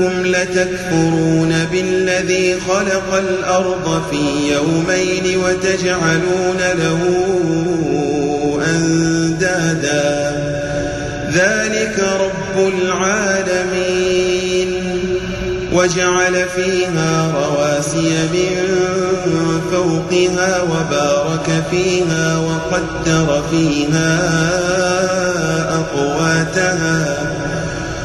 إنكم لتكفرون بالذي خلق الأرض في يومين وتجعلون له أندادا ذلك رب العالمين وجعل فيها رواسي من فوقها وبارك فيها وقدر فيها أقواتها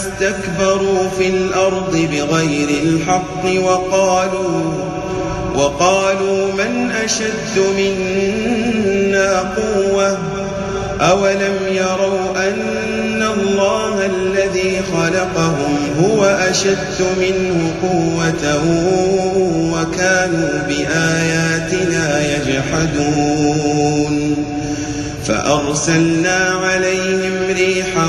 استكبروا في الأرض بغير الحق وقالوا وقالوا من أشد منا قوة؟ أولم يروا أن الله الذي خلقهم هو أشد منه قوة وكانوا بآياتنا يجحدون؟ فأرسلنا عليهم ريحا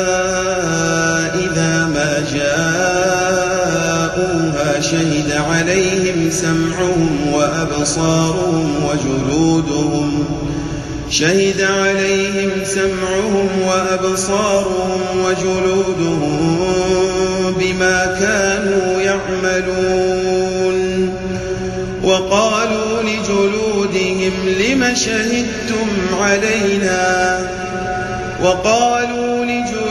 فلما جاءوها شهد عليهم سمعهم وأبصارهم وجلودهم شهد عليهم سمعهم وأبصارهم وجلودهم بما كانوا يعملون وقالوا لجلودهم لم شهدتم علينا وقالوا لجلودهم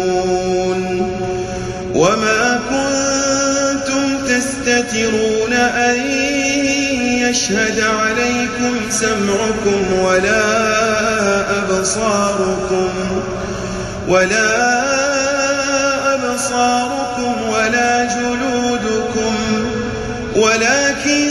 تنكرون أن يشهد عليكم سمعكم ولا أبصاركم ولا أبصاركم ولا جلودكم ولكن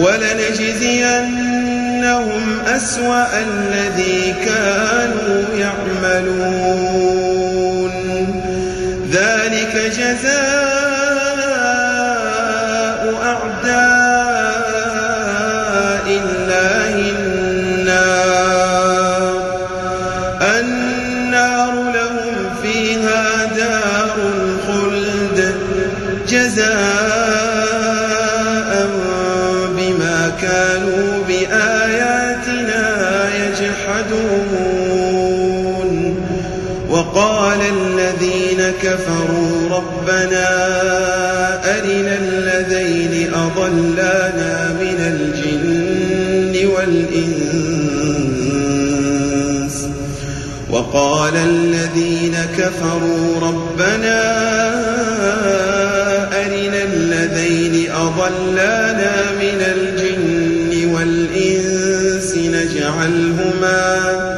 ولنجزينهم أسوأ الذي كانوا يعملون. ذلك جزاء أعداء الله النار. النار لهم فيها دار الخلد. جزاء وقال الذين كفروا ربنا أرنا الذين أضلانا من الجن والإنس وقال الذين كفروا ربنا أرنا الذين أضلانا من الجن والإنس نجعلهما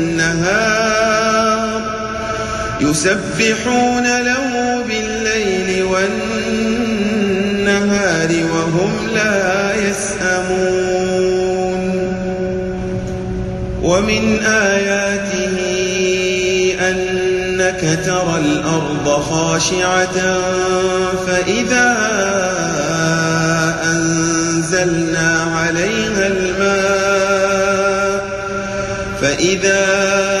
يسبحون له بالليل والنهار وهم لا يسأمون. ومن آياته أنك ترى الأرض خاشعة فإذا أنزلنا عليها الماء فإذا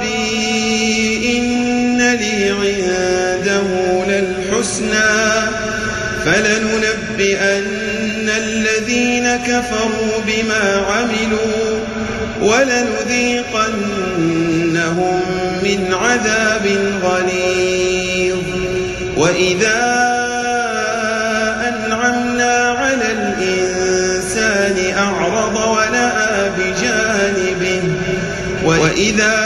ربي إن لي عنده للحسنى فلننبئن الذين كفروا بما عملوا ولنذيقنهم من عذاب غليظ وإذا أنعمنا على الإنسان أعرض ونأى بجانبه وإذا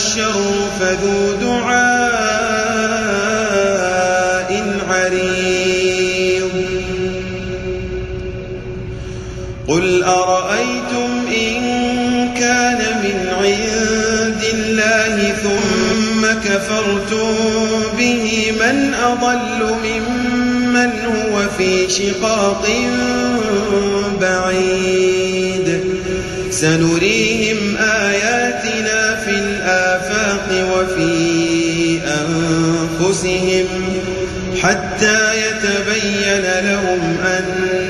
الشر فذو دعاء عريض. قل أرأيتم إن كان من عند الله ثم كفرتم به من أضل ممن هو في شقاق بعيد. سنريد